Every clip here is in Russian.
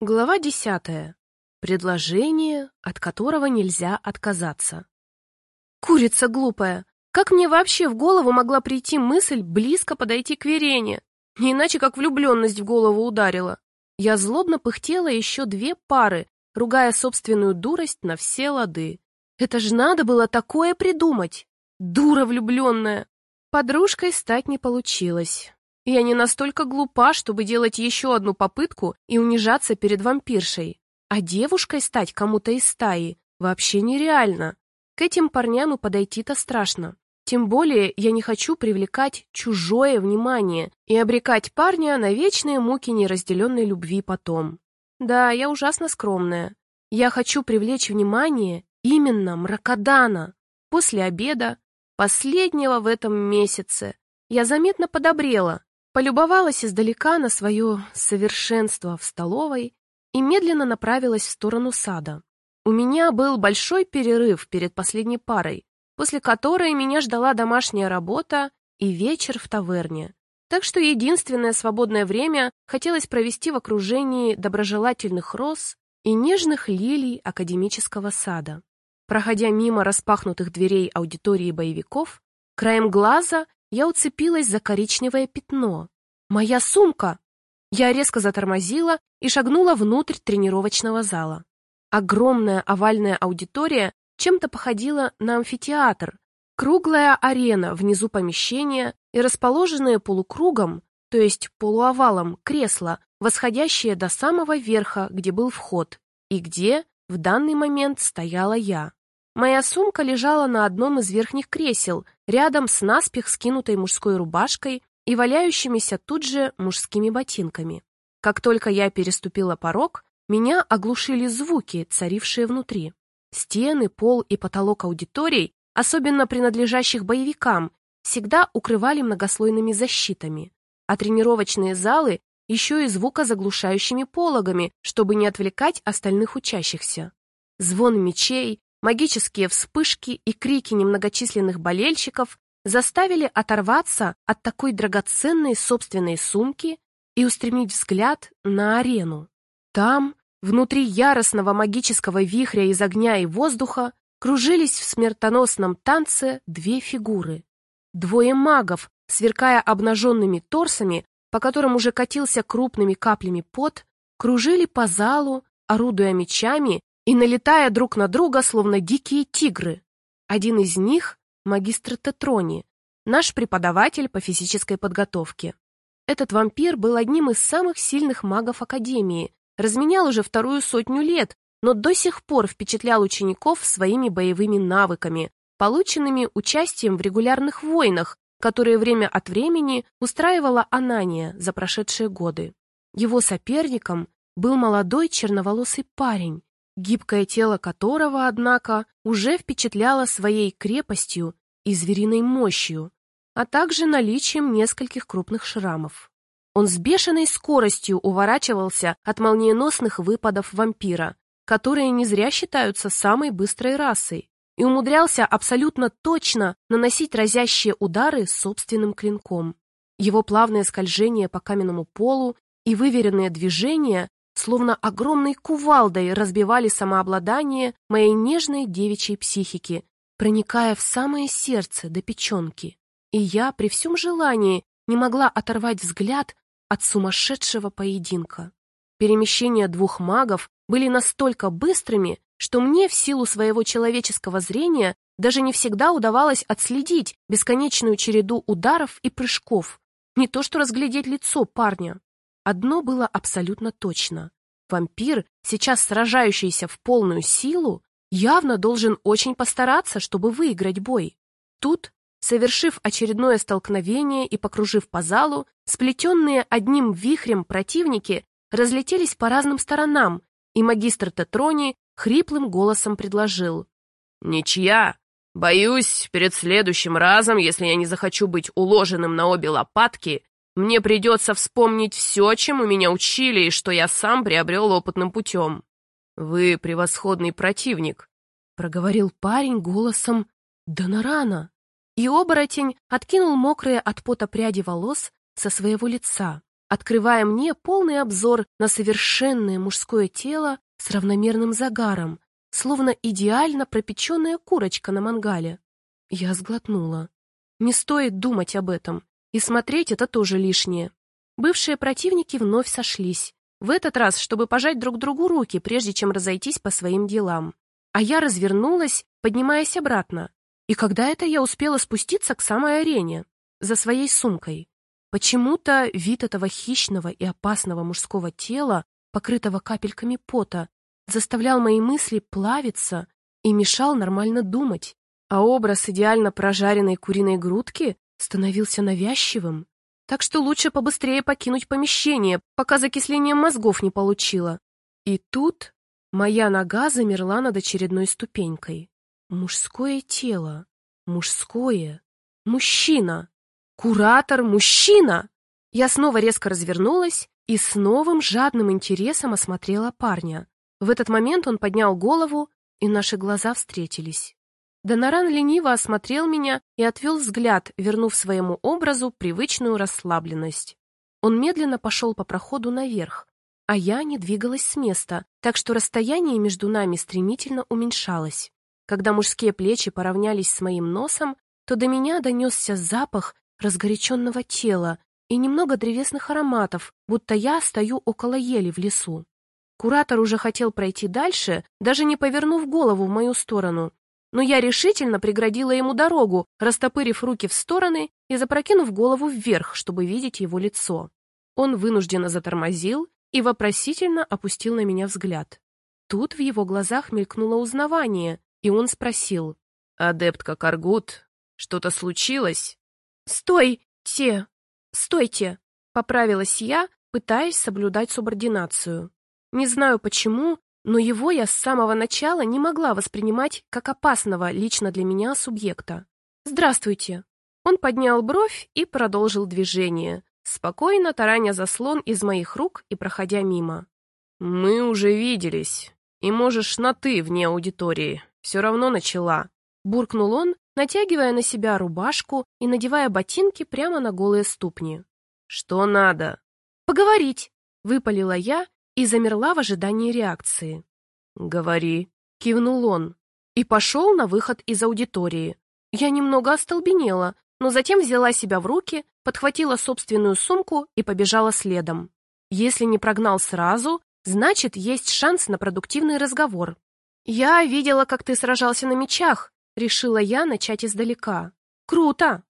Глава десятая. Предложение, от которого нельзя отказаться. Курица глупая! Как мне вообще в голову могла прийти мысль близко подойти к Верене? Не иначе, как влюбленность в голову ударила. Я злобно пыхтела еще две пары, ругая собственную дурость на все лады. Это ж надо было такое придумать! Дура влюбленная! Подружкой стать не получилось. Я не настолько глупа, чтобы делать еще одну попытку и унижаться перед вампиршей. А девушкой стать кому-то из стаи вообще нереально. К этим парням и подойти-то страшно. Тем более я не хочу привлекать чужое внимание и обрекать парня на вечные муки неразделенной любви потом. Да, я ужасно скромная. Я хочу привлечь внимание именно Мракодана. После обеда, последнего в этом месяце, я заметно подобрела, полюбовалась издалека на свое совершенство в столовой и медленно направилась в сторону сада. У меня был большой перерыв перед последней парой, после которой меня ждала домашняя работа и вечер в таверне. Так что единственное свободное время хотелось провести в окружении доброжелательных роз и нежных лилий академического сада. Проходя мимо распахнутых дверей аудитории боевиков, краем глаза я уцепилась за коричневое пятно. «Моя сумка!» Я резко затормозила и шагнула внутрь тренировочного зала. Огромная овальная аудитория чем-то походила на амфитеатр. Круглая арена внизу помещения и расположенные полукругом, то есть полуовалом, кресла, восходящие до самого верха, где был вход, и где в данный момент стояла я. Моя сумка лежала на одном из верхних кресел, рядом с наспех скинутой мужской рубашкой и валяющимися тут же мужскими ботинками. Как только я переступила порог, меня оглушили звуки, царившие внутри. Стены, пол и потолок аудиторий, особенно принадлежащих боевикам, всегда укрывали многослойными защитами, а тренировочные залы еще и звукозаглушающими пологами, чтобы не отвлекать остальных учащихся. Звон мечей, магические вспышки и крики немногочисленных болельщиков заставили оторваться от такой драгоценной собственной сумки и устремить взгляд на арену. Там, внутри яростного магического вихря из огня и воздуха, кружились в смертоносном танце две фигуры. Двое магов, сверкая обнаженными торсами, по которым уже катился крупными каплями пот, кружили по залу, орудуя мечами и налетая друг на друга, словно дикие тигры. Один из них — магистр Тетрони, наш преподаватель по физической подготовке. Этот вампир был одним из самых сильных магов Академии, разменял уже вторую сотню лет, но до сих пор впечатлял учеников своими боевыми навыками, полученными участием в регулярных войнах, которые время от времени устраивала Анания за прошедшие годы. Его соперником был молодой черноволосый парень, гибкое тело которого, однако, уже впечатляло своей крепостью и звериной мощью, а также наличием нескольких крупных шрамов. Он с бешеной скоростью уворачивался от молниеносных выпадов вампира, которые не зря считаются самой быстрой расой, и умудрялся абсолютно точно наносить разящие удары собственным клинком. Его плавное скольжение по каменному полу и выверенные движения словно огромной кувалдой разбивали самообладание моей нежной девичьей психики, проникая в самое сердце до печенки. И я при всем желании не могла оторвать взгляд от сумасшедшего поединка. Перемещения двух магов были настолько быстрыми, что мне в силу своего человеческого зрения даже не всегда удавалось отследить бесконечную череду ударов и прыжков, не то что разглядеть лицо парня. Одно было абсолютно точно. Вампир, сейчас сражающийся в полную силу, явно должен очень постараться, чтобы выиграть бой. Тут, совершив очередное столкновение и покружив по залу, сплетенные одним вихрем противники разлетелись по разным сторонам, и магистр Тетрони хриплым голосом предложил. «Ничья! Боюсь, перед следующим разом, если я не захочу быть уложенным на обе лопатки, мне придется вспомнить все, чему меня учили и что я сам приобрел опытным путем. Вы превосходный противник, — проговорил парень голосом Донорана. И оборотень откинул мокрые от пота пряди волос со своего лица. открывая мне полный обзор на совершенное мужское тело с равномерным загаром, словно идеально пропеченная курочка на мангале. Я сглотнула. Не стоит думать об этом, и смотреть это тоже лишнее. Бывшие противники вновь сошлись, в этот раз, чтобы пожать друг другу руки, прежде чем разойтись по своим делам. А я развернулась, поднимаясь обратно. И когда это я успела спуститься к самой арене, за своей сумкой? Почему-то вид этого хищного и опасного мужского тела, покрытого капельками пота, заставлял мои мысли плавиться и мешал нормально думать, а образ идеально прожаренной куриной грудки становился навязчивым. Так что лучше побыстрее покинуть помещение, пока закисление мозгов не получила. И тут моя нога замерла над очередной ступенькой. Мужское тело. Мужское. Мужчина. Куратор мужчина. Я снова резко развернулась и с новым жадным интересом осмотрела парня. В этот момент он поднял голову, и наши глаза встретились. Доноран лениво осмотрел меня и отвел взгляд, вернув своему образу привычную расслабленность. Он медленно пошел по проходу наверх, а я не двигалась с места, так что расстояние между нами стремительно уменьшалось. Когда мужские плечи поравнялись с моим носом, то до меня донесся запах разгоряченного тела и немного древесных ароматов, будто я стою около ели в лесу. Куратор уже хотел пройти дальше, даже не повернув голову в мою сторону, но я решительно преградила ему дорогу, растопырив руки в стороны и запрокинув голову вверх, чтобы видеть его лицо. Он вынужденно затормозил и вопросительно опустил на меня взгляд. Тут в его глазах мелькнуло узнавание, и он спросил. «Адептка Каргут, что-то случилось?» «Стойте! Стойте!» — поправилась я, пытаясь соблюдать субординацию. Не знаю почему, но его я с самого начала не могла воспринимать как опасного лично для меня субъекта. «Здравствуйте!» Он поднял бровь и продолжил движение, спокойно тараня заслон из моих рук и проходя мимо. «Мы уже виделись, и можешь на «ты» вне аудитории. Все равно начала», — буркнул он, натягивая на себя рубашку и надевая ботинки прямо на голые ступни. «Что надо?» «Поговорить», — выпалила я и замерла в ожидании реакции. «Говори», — кивнул он, и пошел на выход из аудитории. Я немного остолбенела, но затем взяла себя в руки, подхватила собственную сумку и побежала следом. Если не прогнал сразу, значит, есть шанс на продуктивный разговор. «Я видела, как ты сражался на мечах», — решила я начать издалека. «Круто!»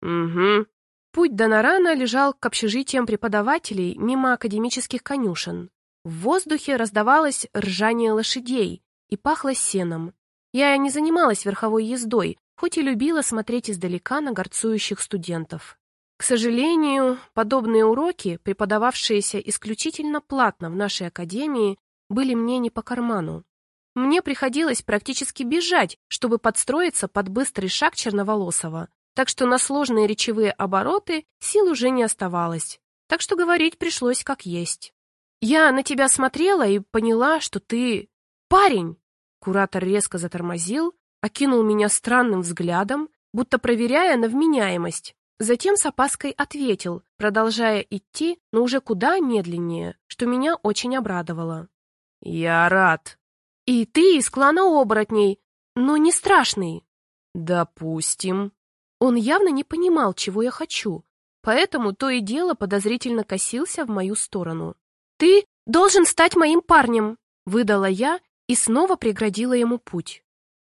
«Угу». Путь до Нарана лежал к общежитиям преподавателей мимо академических конюшен. В воздухе раздавалось ржание лошадей и пахло сеном. Я не занималась верховой ездой, хоть и любила смотреть издалека на горцующих студентов. К сожалению, подобные уроки, преподававшиеся исключительно платно в нашей академии, были мне не по карману. Мне приходилось практически бежать, чтобы подстроиться под быстрый шаг Черноволосова, так что на сложные речевые обороты сил уже не оставалось, так что говорить пришлось как есть. Я на тебя смотрела и поняла, что ты парень. Куратор резко затормозил, окинул меня странным взглядом, будто проверяя на вменяемость. Затем с опаской ответил, продолжая идти, но уже куда медленнее, что меня очень обрадовало. «Я рад». «И ты из клана оборотней, но не страшный». «Допустим». Он явно не понимал, чего я хочу, поэтому то и дело подозрительно косился в мою сторону. «Ты должен стать моим парнем!» — выдала я и снова преградила ему путь.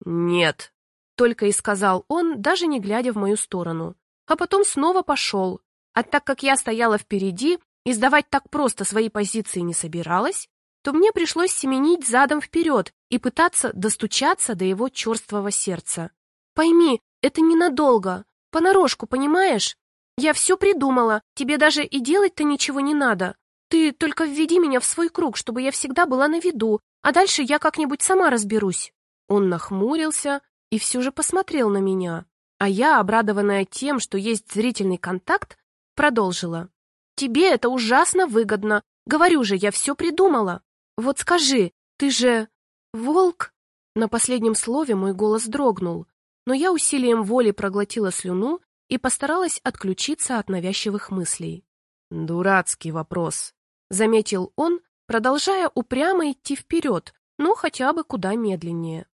«Нет», — только и сказал он, даже не глядя в мою сторону. А потом снова пошел. А так как я стояла впереди и сдавать так просто свои позиции не собиралась, то мне пришлось семенить задом вперед и пытаться достучаться до его черствого сердца. «Пойми, это ненадолго. Понарошку, понимаешь? Я все придумала, тебе даже и делать-то ничего не надо. Ты только введи меня в свой круг, чтобы я всегда была на виду, а дальше я как-нибудь сама разберусь». Он нахмурился и все же посмотрел на меня, а я, обрадованная тем, что есть зрительный контакт, продолжила. «Тебе это ужасно выгодно. Говорю же, я все придумала. Вот скажи, ты же... волк?» На последнем слове мой голос дрогнул, но я усилием воли проглотила слюну и постаралась отключиться от навязчивых мыслей. Дурацкий вопрос, заметил он, продолжая упрямо идти вперед, но хотя бы куда медленнее.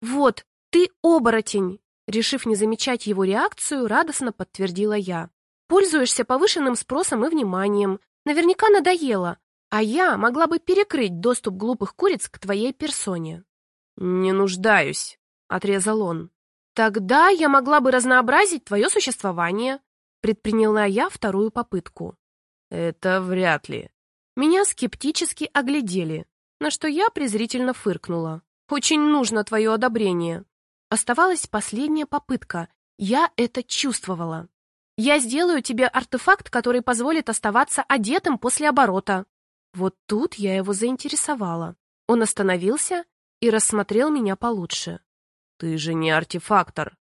Вот, ты оборотень, решив не замечать его реакцию, радостно подтвердила я. Пользуешься повышенным спросом и вниманием. Наверняка надоело, а я могла бы перекрыть доступ глупых куриц к твоей персоне. Не нуждаюсь, отрезал он. Тогда я могла бы разнообразить твое существование, предприняла я вторую попытку. Это вряд ли. Меня скептически оглядели, на что я презрительно фыркнула. Очень нужно твое одобрение. Оставалась последняя попытка. Я это чувствовала. Я сделаю тебе артефакт, который позволит оставаться одетым после оборота. Вот тут я его заинтересовала. Он остановился и рассмотрел меня получше. Ты же не артефактор.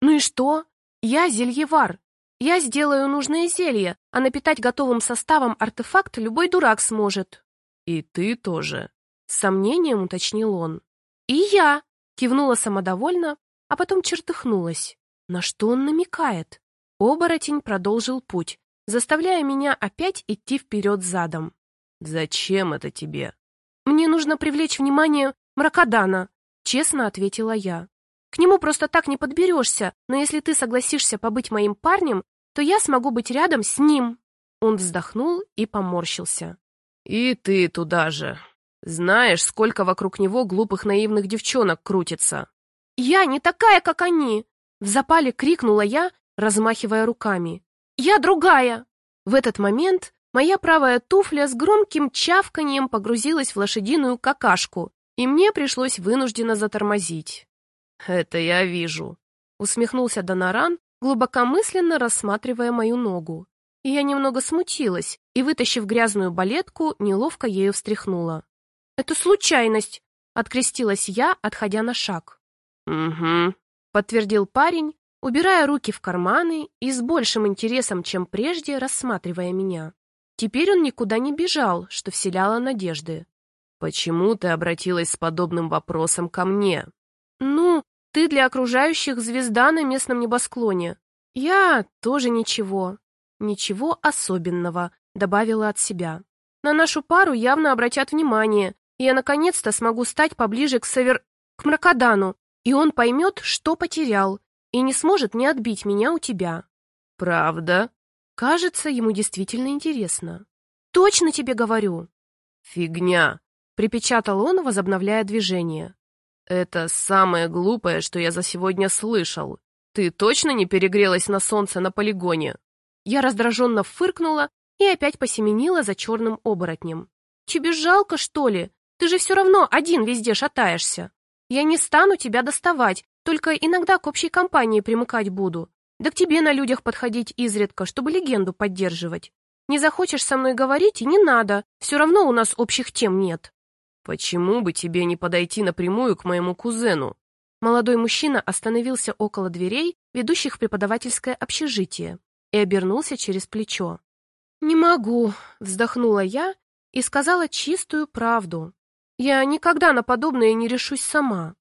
Ну и что? Я зельевар. Я сделаю нужное зелье, а напитать готовым составом артефакт любой дурак сможет. И ты тоже. С сомнением уточнил он. И я. Кивнула самодовольно, а потом чертыхнулась. На что он намекает? Оборотень продолжил путь, заставляя меня опять идти вперед задом. «Зачем это тебе?» «Мне нужно привлечь внимание Мракодана», — честно ответила я. «К нему просто так не подберешься, но если ты согласишься побыть моим парнем, то я смогу быть рядом с ним». Он вздохнул и поморщился. «И ты туда же. Знаешь, сколько вокруг него глупых наивных девчонок крутится». «Я не такая, как они!» В запале крикнула я, размахивая руками. «Я другая!» В этот момент Моя правая туфля с громким чавканьем погрузилась в лошадиную какашку, и мне пришлось вынужденно затормозить. «Это я вижу», — усмехнулся Доноран, глубокомысленно рассматривая мою ногу. И я немного смутилась и, вытащив грязную балетку, неловко ею встряхнула. «Это случайность», — открестилась я, отходя на шаг. «Угу», — подтвердил парень, убирая руки в карманы и с большим интересом, чем прежде, рассматривая меня. Теперь он никуда не бежал, что вселяло надежды. «Почему ты обратилась с подобным вопросом ко мне?» «Ну, ты для окружающих звезда на местном небосклоне. Я тоже ничего. Ничего особенного», — добавила от себя. «На нашу пару явно обратят внимание, и я наконец-то смогу стать поближе к Север... к Мракодану, и он поймет, что потерял, и не сможет не отбить меня у тебя». «Правда?» Кажется, ему действительно интересно. «Точно тебе говорю!» «Фигня!» — припечатал он, возобновляя движение. «Это самое глупое, что я за сегодня слышал. Ты точно не перегрелась на солнце на полигоне?» Я раздраженно фыркнула и опять посеменила за черным оборотнем. «Тебе жалко, что ли? Ты же все равно один везде шатаешься. Я не стану тебя доставать, только иногда к общей компании примыкать буду. Да к тебе на людях подходить изредка, чтобы легенду поддерживать. Не захочешь со мной говорить, и не надо. Все равно у нас общих тем нет. Почему бы тебе не подойти напрямую к моему кузену? Молодой мужчина остановился около дверей, ведущих в преподавательское общежитие, и обернулся через плечо. «Не могу», — вздохнула я и сказала чистую правду. «Я никогда на подобное не решусь сама».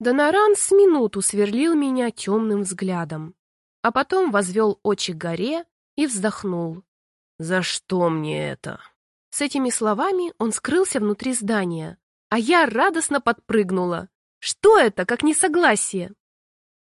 Доноран с минуту сверлил меня темным взглядом а потом возвел очи к горе и вздохнул. «За что мне это?» С этими словами он скрылся внутри здания, а я радостно подпрыгнула. «Что это, как несогласие?»